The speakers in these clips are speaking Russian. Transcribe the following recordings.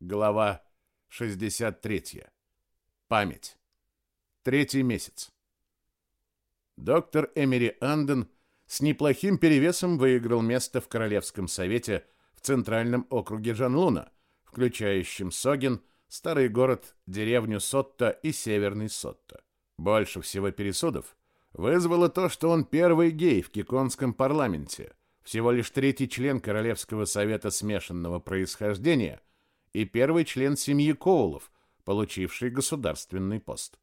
Глава 63. Память. Третий месяц. Доктор Эмери Анден с неплохим перевесом выиграл место в Королевском совете в Центральном округе Жанлуна, включающем Согин, старый город, деревню Сотта и северный Сотта. Больше всего пересудов вызвало то, что он первый гей в Киконском парламенте, всего лишь третий член Королевского совета смешанного происхождения – и первый член семьи Коулов, получивший государственный пост.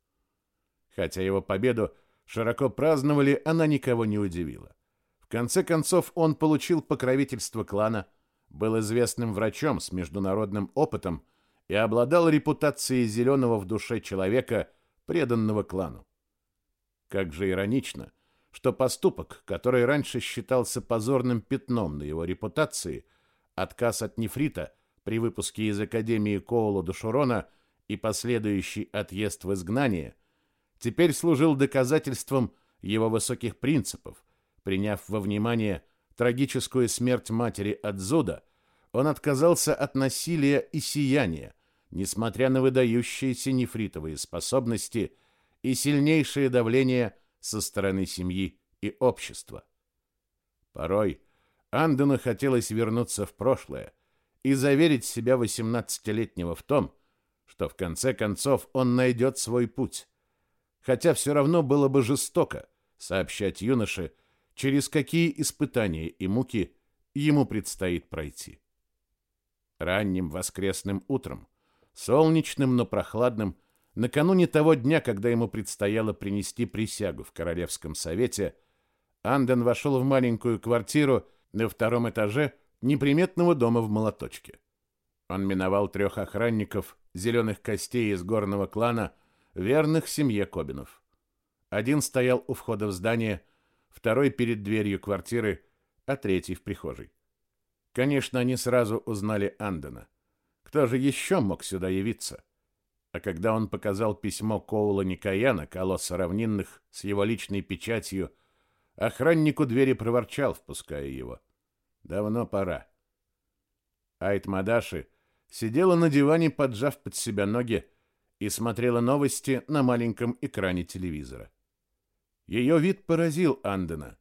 Хотя его победу широко праздновали, она никого не удивила. В конце концов, он получил покровительство клана, был известным врачом с международным опытом и обладал репутацией зеленого в душе человека, преданного клану. Как же иронично, что поступок, который раньше считался позорным пятном на его репутации, отказ от нефрита – при выпуске из Академии Коула Душурона и последующий отъезд в изгнание, теперь служил доказательством его высоких принципов. Приняв во внимание трагическую смерть матери Адзуда, он отказался от насилия и сияния, несмотря на выдающиеся нефритовые способности и сильнейшее давление со стороны семьи и общества. Порой Андену хотелось вернуться в прошлое, и заверить себя восемнадцатилетнего в том, что в конце концов он найдет свой путь. Хотя все равно было бы жестоко сообщать юноше, через какие испытания и муки ему предстоит пройти. Ранним воскресным утром, солнечным, но прохладным, накануне того дня, когда ему предстояло принести присягу в Королевском совете, Анден вошел в маленькую квартиру на втором этаже, неприметного дома в Молоточке. Он миновал трех охранников, зеленых костей из горного клана, верных семье Кобинов. Один стоял у входа в здание, второй перед дверью квартиры, а третий в прихожей. Конечно, они сразу узнали Андена. Кто же еще мог сюда явиться? А когда он показал письмо Коула Никаяна, колосса равнинных, с его личной печатью, охраннику двери проворчал, впуская его. Давно пора. Айт Мадаши сидела на диване, поджав под себя ноги, и смотрела новости на маленьком экране телевизора. Ее вид поразил Андена.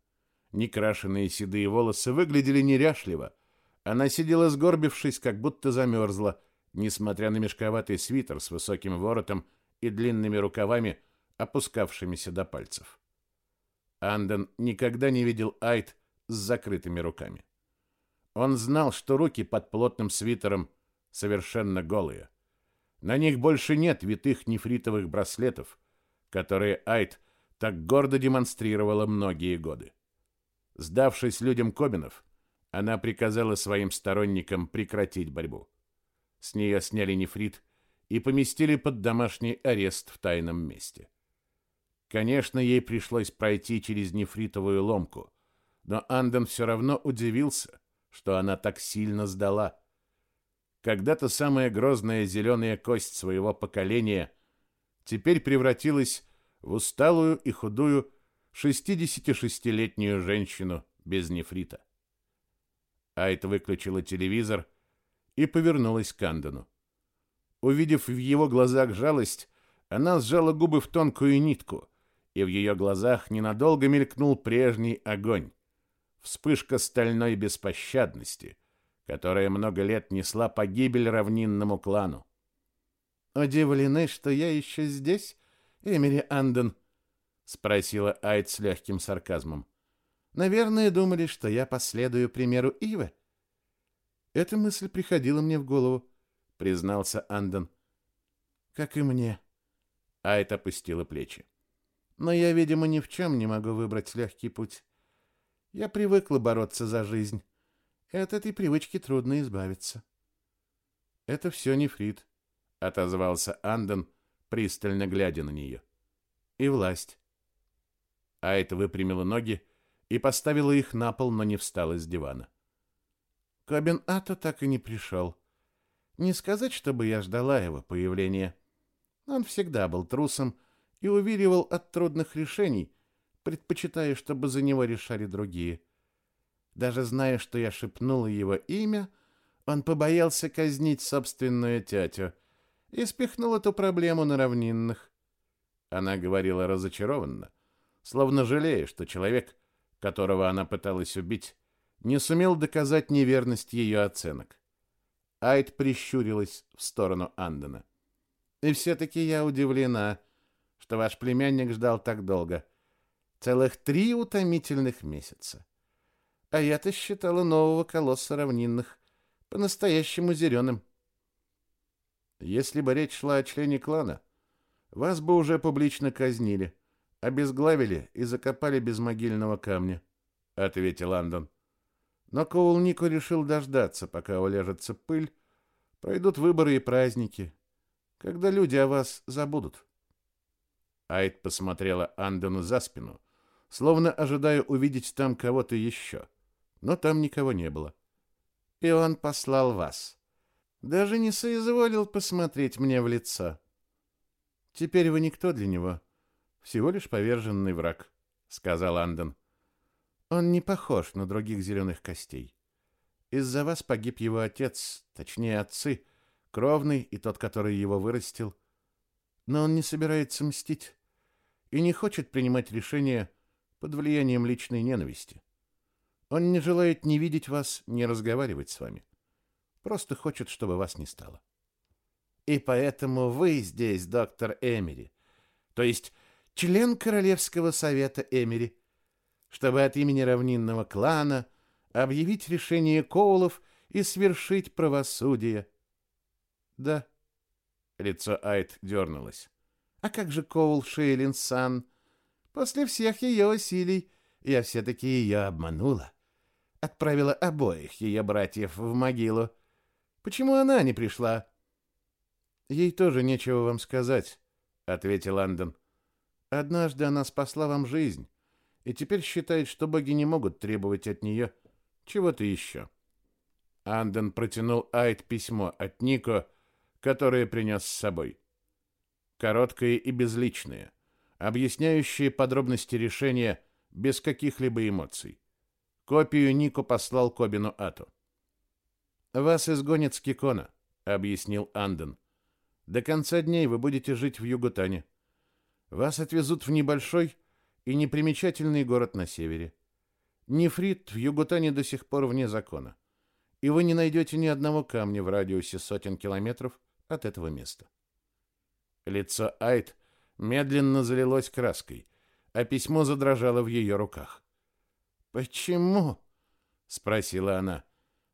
Некрашенные седые волосы выглядели неряшливо. Она сидела сгорбившись, как будто замерзла, несмотря на мешковатый свитер с высоким воротом и длинными рукавами, опускавшимися до пальцев. Анден никогда не видел Айт с закрытыми руками. Он знал, что руки под плотным свитером совершенно голые. На них больше нет витых нефритовых браслетов, которые Айт так гордо демонстрировала многие годы. Сдавшись людям Кобинов, она приказала своим сторонникам прекратить борьбу. С нее сняли нефрит и поместили под домашний арест в тайном месте. Конечно, ей пришлось пройти через нефритовую ломку, но Анден все равно удивился, что она так сильно сдала. Когда-то самая грозная зеленая кость своего поколения теперь превратилась в усталую и худую 66-летнюю женщину без нефрита. Айт выключила телевизор и повернулась к Андону. Увидев в его глазах жалость, она сжала губы в тонкую нитку, и в ее глазах ненадолго мелькнул прежний огонь вспышка стальной беспощадности, которая много лет несла погибель равнинному клану. «Удивлены, что я еще здесь, Эмили Анден?» — спросила Айд с легким сарказмом. «Наверное, думали, что я последую примеру Ивы». «Эта мысль приходила мне в голову», — признался Анден. «Как и мне». Айд опустила плечи. «Но я, видимо, ни в чем не могу выбрать легкий путь. Я привыкла бороться за жизнь. И от этой привычки трудно избавиться. Это все нефрит, отозвался Андон, пристально глядя на нее. И власть. Айта выпрямила ноги и поставила их на пол, но не встала с дивана. Кабин Ато так и не пришел. Не сказать, чтобы я ждала его появления. Он всегда был трусом и увиливал от трудных решений, предпочитая, чтобы за него решали другие. Даже зная, что я шепнула его имя, Он побоялся казнить собственную тетю и спихнул эту проблему на равнинных. Она говорила разочарованно, словно жалея, что человек, которого она пыталась убить, не сумел доказать неверность ее оценок. Айд прищурилась в сторону Андена. «И все-таки я удивлена, что ваш племянник ждал так долго. Целых три утомительных месяца. А я-то считала нового колосса равнинных по-настоящему зеленым. Если бы речь шла о члене клана, вас бы уже публично казнили, обезглавили и закопали без могильного камня, — ответил Андон. Но Коул решил дождаться, пока уляжется пыль, пройдут выборы и праздники, когда люди о вас забудут. Айд посмотрела Андону за спину, словно ожидая увидеть там кого-то еще, но там никого не было. И он послал вас. Даже не соизволил посмотреть мне в лицо. Теперь вы никто для него, всего лишь поверженный враг, сказал Андон. Он не похож на других зеленых костей. Из-за вас погиб его отец, точнее отцы, кровный и тот, который его вырастил. Но он не собирается мстить и не хочет принимать решения под влиянием личной ненависти. Он не желает ни видеть вас, ни разговаривать с вами. Просто хочет, чтобы вас не стало. И поэтому вы здесь, доктор Эмери, то есть член Королевского совета Эмери, чтобы от имени равнинного клана объявить решение Коулов и свершить правосудие. Да. Лицо Айт дернулось. А как же Коул Шейлин-сан? После всех ее усилий я все-таки ее обманула. Отправила обоих ее братьев в могилу. Почему она не пришла? Ей тоже нечего вам сказать, ответил Андон. Однажды она спасла вам жизнь и теперь считает, что боги не могут требовать от нее чего-то еще. Анден протянул Айд письмо от Нико, которое принес с собой. Короткое и безличное, объясняющее подробности решения без каких-либо эмоций. Копию Нико послал Кобину Ату. «Вас изгонят с Кикона», — объяснил Анден. «До конца дней вы будете жить в Югутане. Вас отвезут в небольшой, и непримечательный город на севере. Нефрит в Югутане до сих пор вне закона, и вы не найдете ни одного камня в радиусе сотен километров от этого места. Лицо Айт медленно залилось краской, а письмо задрожало в ее руках. «Почему?» — спросила она.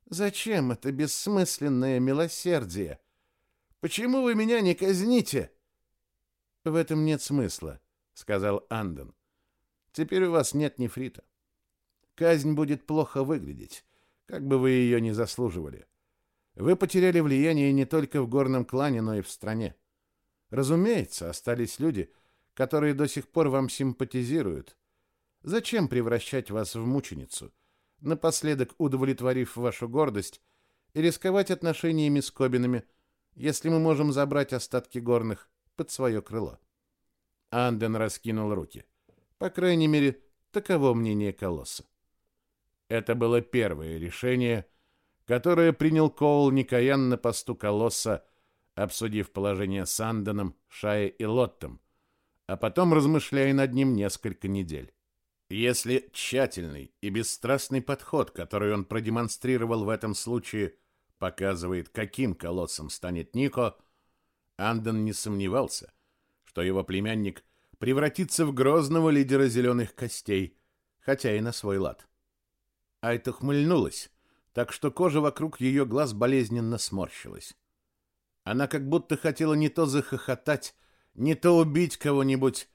«Зачем это бессмысленное милосердие? Почему вы меня не казните?» «В этом нет смысла», — сказал Андон. Теперь у вас нет нефрита. Казнь будет плохо выглядеть, как бы вы ее ни заслуживали. Вы потеряли влияние не только в горном клане, но и в стране. Разумеется, остались люди, которые до сих пор вам симпатизируют. Зачем превращать вас в мученицу, напоследок удовлетворив вашу гордость и рисковать отношениями с Кобинами, если мы можем забрать остатки горных под свое крыло? Анден раскинул руки. По крайней мере, таково мнение Колосса. Это было первое решение, которое принял Коул Никоян на посту Колосса, обсудив положение с Анденом, Шае и Лоттом, а потом размышляя над ним несколько недель. Если тщательный и бесстрастный подход, который он продемонстрировал в этом случае, показывает, каким колоссом станет Нико, Анден не сомневался, что его племянник превратиться в грозного лидера зеленых костей, хотя и на свой лад. Айта хмыльнулась, так что кожа вокруг ее глаз болезненно сморщилась. Она как будто хотела не то захохотать, не то убить кого-нибудь,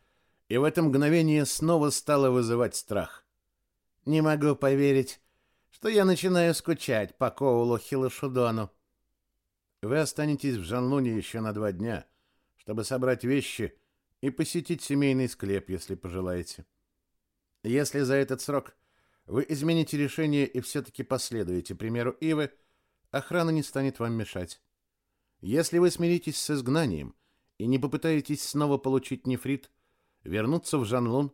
и в это мгновение снова стала вызывать страх. «Не могу поверить, что я начинаю скучать по Коулу Хилошудону. Вы останетесь в Жанлуне еще на два дня, чтобы собрать вещи и посетить семейный склеп, если пожелаете. Если за этот срок вы измените решение и все-таки последуете примеру Ивы, охрана не станет вам мешать. Если вы смиритесь с изгнанием и не попытаетесь снова получить нефрит, вернуться в Жанлун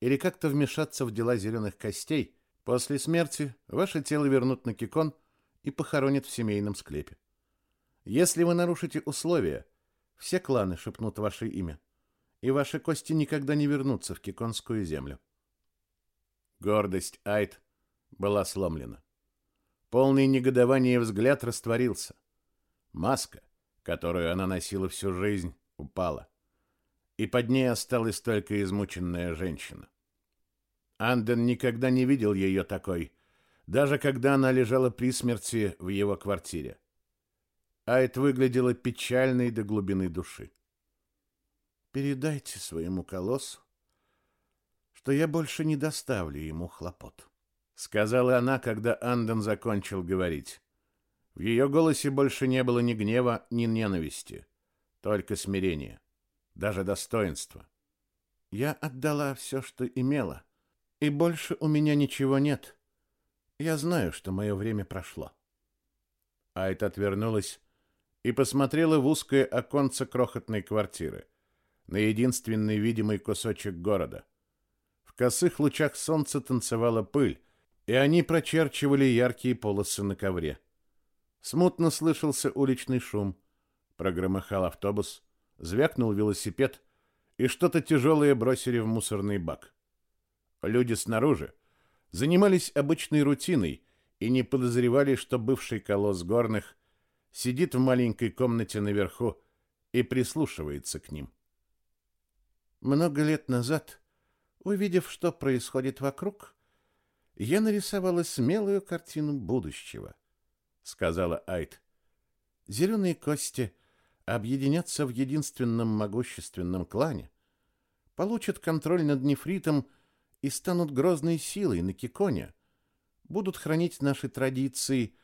или как-то вмешаться в дела зеленых костей, после смерти ваше тело вернут на Кикон, и похоронит в семейном склепе. Если вы нарушите условия, все кланы шепнут ваше имя, и ваши кости никогда не вернутся в Киконскую землю. Гордость Айт была сломлена. Полный негодования взгляд растворился. Маска, которую она носила всю жизнь, упала. И под ней осталась только измученная женщина. Анден никогда не видел ее такой, даже когда она лежала при смерти в его квартире. Айт выглядела печальной до глубины души. «Передайте своему колоссу, что я больше не доставлю ему хлопот», — сказала она, когда Анден закончил говорить. В ее голосе больше не было ни гнева, ни ненависти, только смирение, даже достоинство. «Я отдала все, что имела, и больше у меня ничего нет. Я знаю, что мое время прошло». Айт отвернулась и посмотрела в узкое оконце крохотной квартиры, на единственный видимый кусочек города. В косых лучах солнца танцевала пыль, и они прочерчивали яркие полосы на ковре. Смутно слышался уличный шум. Прогромыхал автобус, звякнул велосипед, и что-то тяжелое бросили в мусорный бак. Люди снаружи занимались обычной рутиной и не подозревали, что бывший колосс горных сидит в маленькой комнате наверху и прислушивается к ним. Много лет назад, увидев, что происходит вокруг, я нарисовала смелую картину будущего, сказала Айт. Зеленые кости объединятся в единственном могущественном клане, получат контроль над нефритом и станут грозной силой на Киконе, будут хранить наши традиции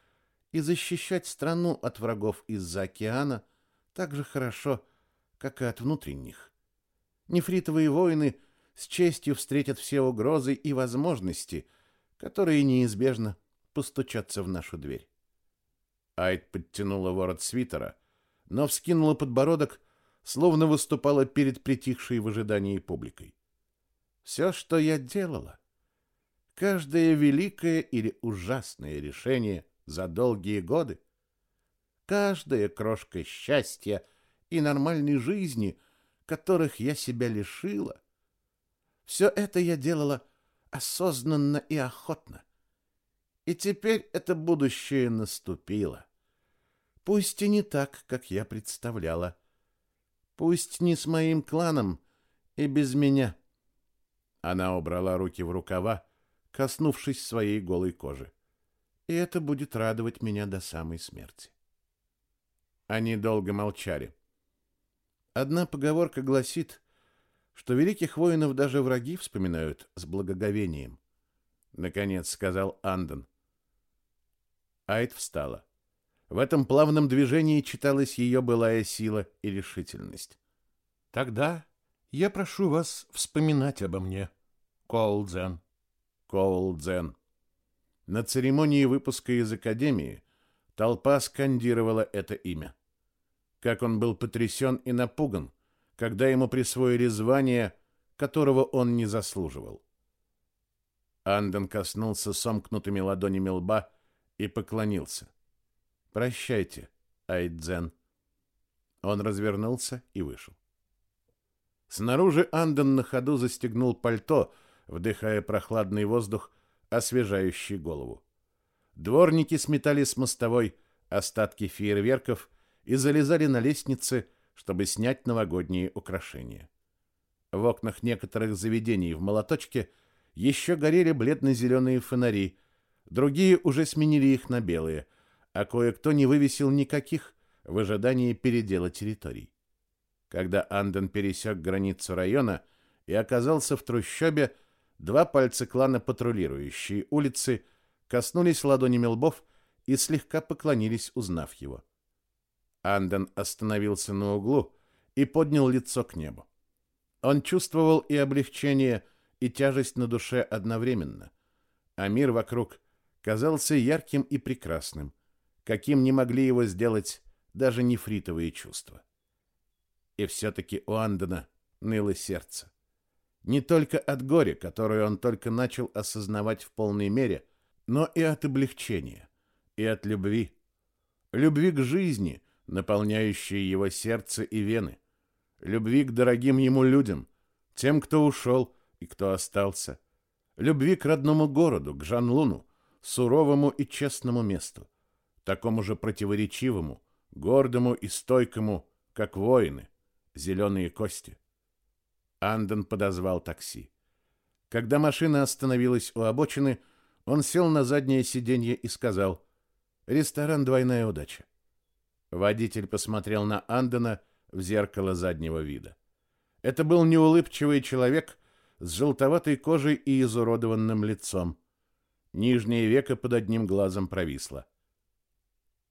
и защищать страну от врагов из-за океана так же хорошо, как и от внутренних. Нефритовые воины с честью встретят все угрозы и возможности, которые неизбежно постучатся в нашу дверь. Айд подтянула ворот свитера, но вскинула подбородок, словно выступала перед притихшей в ожидании публикой. Все, что я делала, каждое великое или ужасное решение за долгие годы. Каждая крошка счастья и нормальной жизни, которых я себя лишила, все это я делала осознанно и охотно. И теперь это будущее наступило. Пусть и не так, как я представляла. Пусть не с моим кланом и без меня. Она убрала руки в рукава, коснувшись своей голой кожи и это будет радовать меня до самой смерти. Они долго молчали. Одна поговорка гласит, что великих воинов даже враги вспоминают с благоговением. Наконец сказал Андон. Айд встала. В этом плавном движении читалась ее былая сила и решительность. Тогда я прошу вас вспоминать обо мне, Коулдзен. Коулдзен. На церемонии выпуска из академии толпа скандировала это имя. Как он был потрясен и напуган, когда ему присвоили звание, которого он не заслуживал. Анден коснулся сомкнутыми ладонями лба и поклонился. «Прощайте, Айдзен». Он развернулся и вышел. Снаружи Анден на ходу застегнул пальто, вдыхая прохладный воздух освежающий голову. Дворники сметали с мостовой остатки фейерверков и залезали на лестницы, чтобы снять новогодние украшения. В окнах некоторых заведений в Молоточке еще горели бледно-зеленые фонари, другие уже сменили их на белые, а кое-кто не вывесил никаких в ожидании передела территорий. Когда Анден пересек границу района и оказался в трущобе, Два пальца клана, патрулирующие улицы, коснулись ладонями лбов и слегка поклонились, узнав его. Анден остановился на углу и поднял лицо к небу. Он чувствовал и облегчение, и тяжесть на душе одновременно, а мир вокруг казался ярким и прекрасным, каким не могли его сделать даже нефритовые чувства. И все-таки у Андена ныло сердце. Не только от горя, которое он только начал осознавать в полной мере, но и от облегчения. и от любви. Любви к жизни, наполняющей его сердце и вены. Любви к дорогим ему людям, тем, кто ушел и кто остался. Любви к родному городу, к Жанлуну, суровому и честному месту, такому же противоречивому, гордому и стойкому, как воины, зеленые кости. Анден подозвал такси. Когда машина остановилась у обочины, он сел на заднее сиденье и сказал «Ресторан «Двойная удача». Водитель посмотрел на Андена в зеркало заднего вида. Это был неулыбчивый человек с желтоватой кожей и изуродованным лицом. Нижнее веко под одним глазом провисло.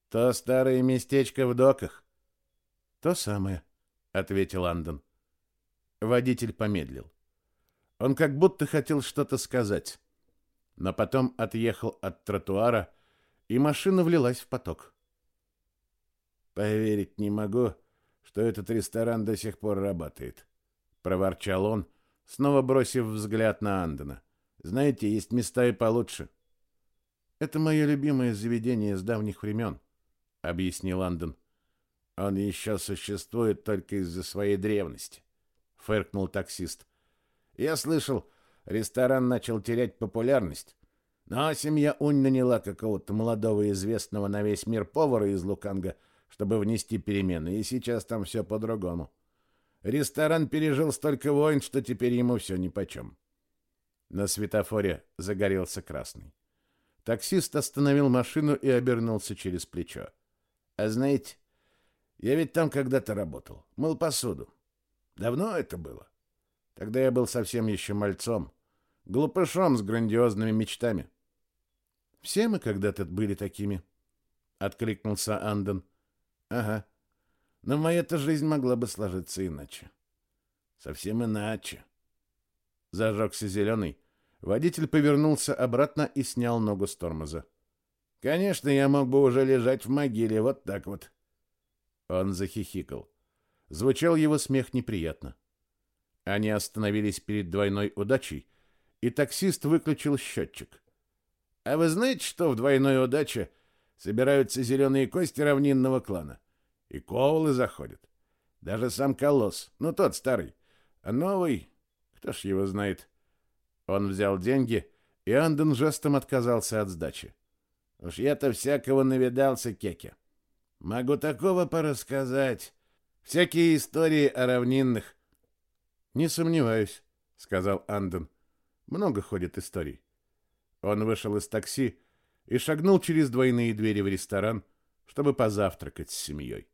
«То старое местечко в доках?» «То самое», — ответил Анден. Водитель помедлил. Он как будто хотел что-то сказать, но потом отъехал от тротуара, и машина влилась в поток. «Поверить не могу, что этот ресторан до сих пор работает», — проворчал он, снова бросив взгляд на Андена. «Знаете, есть места и получше». «Это мое любимое заведение с давних времен», — объяснил Анден. «Он еще существует только из-за своей древности», — фыркнул таксист. «Я слышал, ресторан начал терять популярность, но семья Унь наняла какого-то молодого известного на весь мир повара из Луканга, чтобы внести перемены, и сейчас там все по-другому. Ресторан пережил столько войн, что теперь ему все нипочем». На светофоре загорелся красный. Таксист остановил машину и обернулся через плечо. А знаете, я ведь там когда-то работал, мыл посуду. Давно это было. Тогда я был совсем еще мальцом, глупышом с грандиозными мечтами. Все мы когда-то были такими, откликнулся Анден. Ага. Но моя-то жизнь могла бы сложиться иначе. Совсем иначе. Зажегся зеленый, Водитель повернулся обратно и снял ногу с тормоза. Конечно, я мог бы уже лежать в могиле, вот так вот. Он захихикал. Звучал его смех неприятно. Они остановились перед двойной удачей, и таксист выключил счетчик. А вы знаете, что в двойной удаче собираются зеленые кости равнинного клана? И ковлы заходят. Даже сам колосс, ну тот старый. А новый, кто ж его знает, он взял деньги, и Анден жестом отказался от сдачи. Уж я-то всякого навидался, Кеке. Могу такого порассказать. Всякие истории о равнинных. Не сомневаюсь, сказал Анден. Много ходит историй. Он вышел из такси и шагнул через двойные двери в ресторан, чтобы позавтракать с семьей.